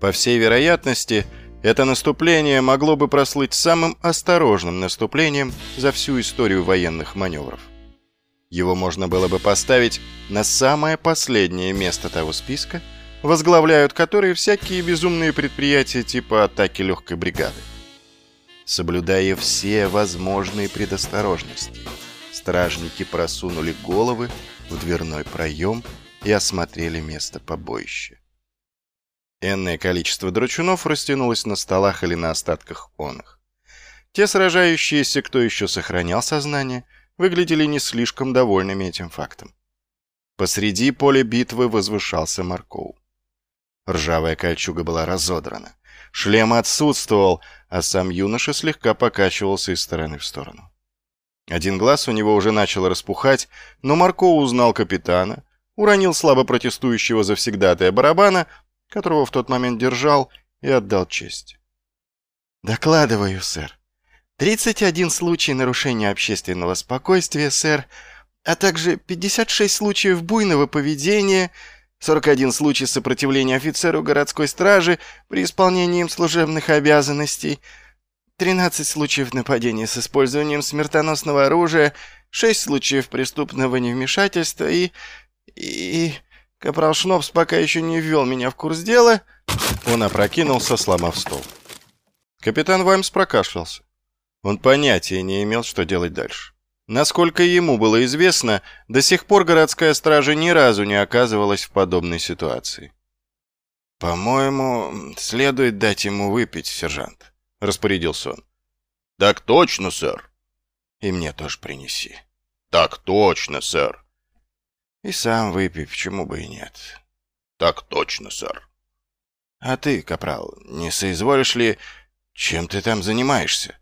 По всей вероятности, это наступление могло бы прослыть самым осторожным наступлением за всю историю военных маневров. Его можно было бы поставить на самое последнее место того списка, возглавляют которые всякие безумные предприятия типа атаки легкой бригады. Соблюдая все возможные предосторожности, стражники просунули головы в дверной проем и осмотрели место побоища. Энное количество драчунов растянулось на столах или на остатках оных. Те сражающиеся, кто еще сохранял сознание, выглядели не слишком довольными этим фактом. Посреди поля битвы возвышался Маркоу. Ржавая кольчуга была разодрана. Шлем отсутствовал, а сам юноша слегка покачивался из стороны в сторону. Один глаз у него уже начал распухать, но Марко узнал капитана, уронил слабо протестующего завсегдатая барабана которого в тот момент держал, и отдал честь. «Докладываю, сэр. 31 случай нарушения общественного спокойствия, сэр, а также 56 случаев буйного поведения, 41 случай сопротивления офицеру городской стражи при исполнении им служебных обязанностей, 13 случаев нападения с использованием смертоносного оружия, 6 случаев преступного невмешательства и... и... Капрал Шнопс пока еще не ввел меня в курс дела. Он опрокинулся, сломав стол. Капитан Ваймс прокашлялся. Он понятия не имел, что делать дальше. Насколько ему было известно, до сих пор городская стража ни разу не оказывалась в подобной ситуации. «По-моему, следует дать ему выпить, сержант», — распорядился он. «Так точно, сэр». «И мне тоже принеси». «Так точно, сэр». И сам выпей, почему бы и нет. Так точно, сэр. А ты, капрал, не соизволишь ли... Чем ты там занимаешься?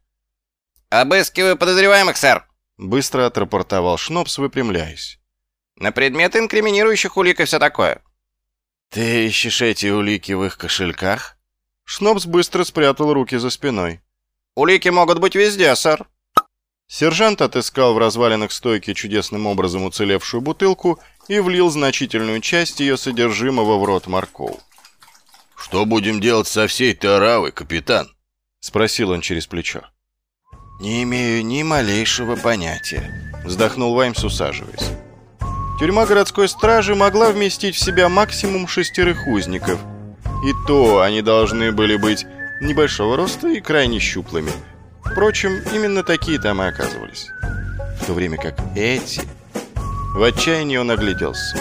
Обыскиваю подозреваемых, сэр. Быстро отрапортовал Шнопс, выпрямляясь. На предмет инкриминирующих улик и все такое. Ты ищешь эти улики в их кошельках? Шнопс быстро спрятал руки за спиной. Улики могут быть везде, сэр. Сержант отыскал в развалинах стойки чудесным образом уцелевшую бутылку и влил значительную часть ее содержимого в рот Марков. «Что будем делать со всей таравой, капитан?» — спросил он через плечо. «Не имею ни малейшего понятия», — вздохнул Ваймс, усаживаясь. Тюрьма городской стражи могла вместить в себя максимум шестерых узников. И то они должны были быть небольшого роста и крайне щуплыми — Впрочем, именно такие и оказывались. В то время как эти... В отчаянии он огляделся.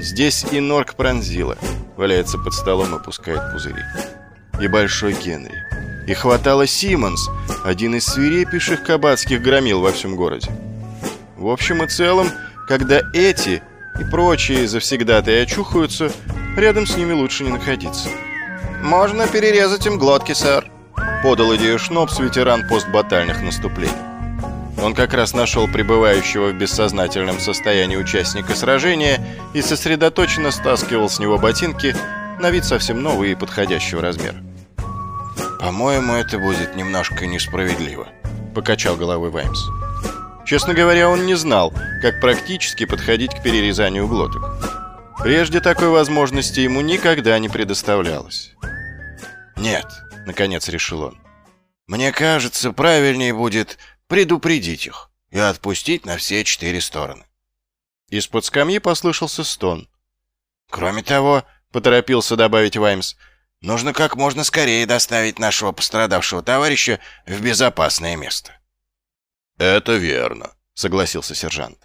Здесь и Норк пронзила, валяется под столом и пускает пузыри. И Большой Генри. И хватало Симмонс, один из свирепейших кабацких громил во всем городе. В общем и целом, когда эти и прочие завсегдатые очухаются, рядом с ними лучше не находиться. «Можно перерезать им глотки, сэр», подал идею Шнопс, ветеран постбатальных наступлений. Он как раз нашел пребывающего в бессознательном состоянии участника сражения и сосредоточенно стаскивал с него ботинки, на вид совсем новые и подходящего размера. «По-моему, это будет немножко несправедливо», — покачал головой Ваймс. Честно говоря, он не знал, как практически подходить к перерезанию глоток. Прежде такой возможности ему никогда не предоставлялось. «Нет», наконец решил он. Мне кажется, правильнее будет предупредить их и отпустить на все четыре стороны. Из-под скамьи послышался стон. Кроме того, поторопился добавить Ваймс, нужно как можно скорее доставить нашего пострадавшего товарища в безопасное место. Это верно, согласился сержант.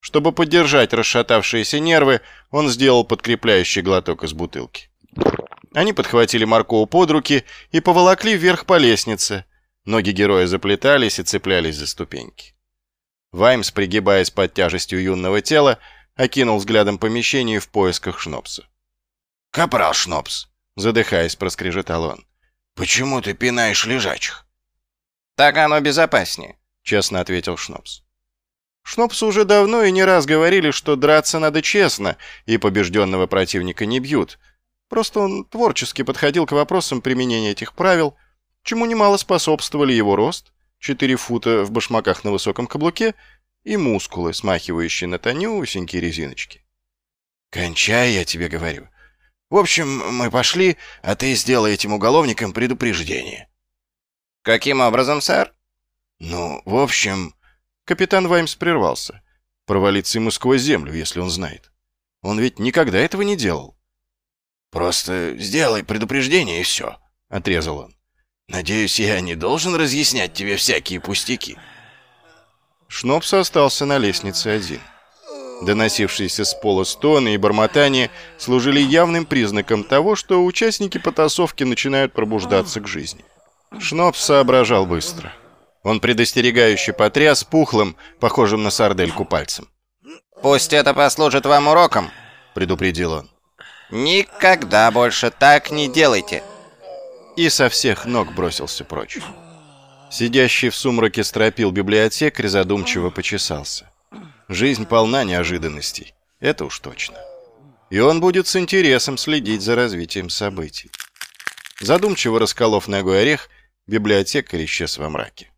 Чтобы поддержать расшатавшиеся нервы, он сделал подкрепляющий глоток из бутылки. Они подхватили Маркова под руки и поволокли вверх по лестнице. Ноги героя заплетались и цеплялись за ступеньки. Ваймс, пригибаясь под тяжестью юного тела, окинул взглядом помещение в поисках Шнопса. «Капрал Шнопс!» — задыхаясь, проскрежетал он. «Почему ты пинаешь лежачих?» «Так оно безопаснее», — честно ответил Шнопс. Шнопсу уже давно и не раз говорили, что драться надо честно, и побежденного противника не бьют, Просто он творчески подходил к вопросам применения этих правил, чему немало способствовали его рост, 4 фута в башмаках на высоком каблуке и мускулы, смахивающие на тонюсенькие резиночки. «Кончай, я тебе говорю. В общем, мы пошли, а ты сделай этим уголовникам предупреждение». «Каким образом, сэр?» «Ну, в общем...» Капитан Ваймс прервался. Провалиться ему сквозь землю, если он знает. Он ведь никогда этого не делал. «Просто сделай предупреждение и все», — отрезал он. «Надеюсь, я не должен разъяснять тебе всякие пустяки». Шнопс остался на лестнице один. Доносившиеся с пола стоны и бормотания служили явным признаком того, что участники потасовки начинают пробуждаться к жизни. Шнопс соображал быстро. Он предостерегающе потряс пухлым, похожим на сардельку пальцем. «Пусть это послужит вам уроком», — предупредил он. «Никогда больше так не делайте!» И со всех ног бросился прочь. Сидящий в сумраке стропил библиотекарь задумчиво почесался. Жизнь полна неожиданностей, это уж точно. И он будет с интересом следить за развитием событий. Задумчиво расколов ногой орех, библиотекарь исчез во мраке.